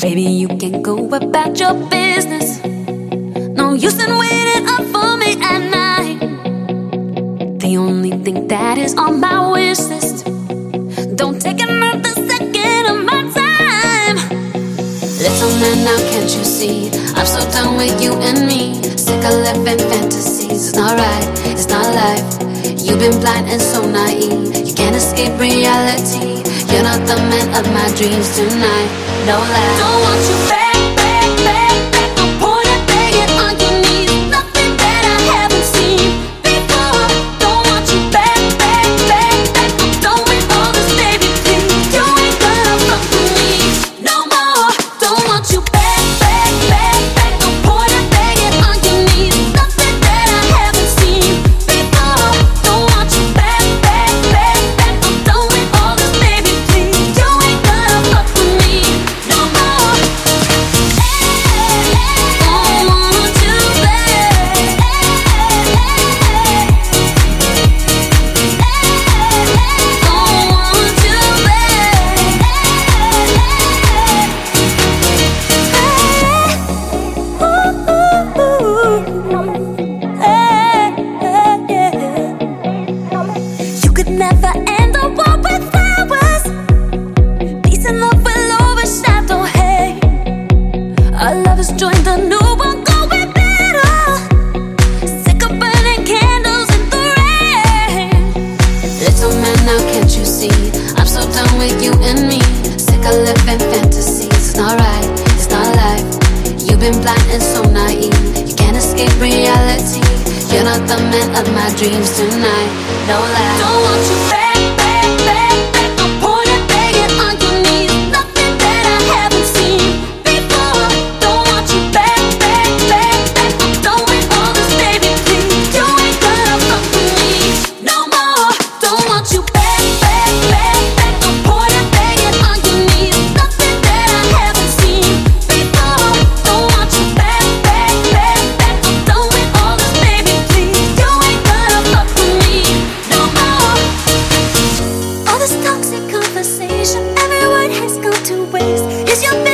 Baby, you can go about your business. No use in waiting up for me at night. The only thing that is on my wish list. Don't take another second of my time. Little man, now can't you see? I'm so done with you and me. Sick of living fantasies. It's not right, it's not life. You've been blind and so naive. You can't escape reality. You're not the man of my dreams tonight. No lie. Don't want you back. Been blind and so naive. You can't escape reality. You're not the man of my dreams tonight. No lie. Don't want you back. yo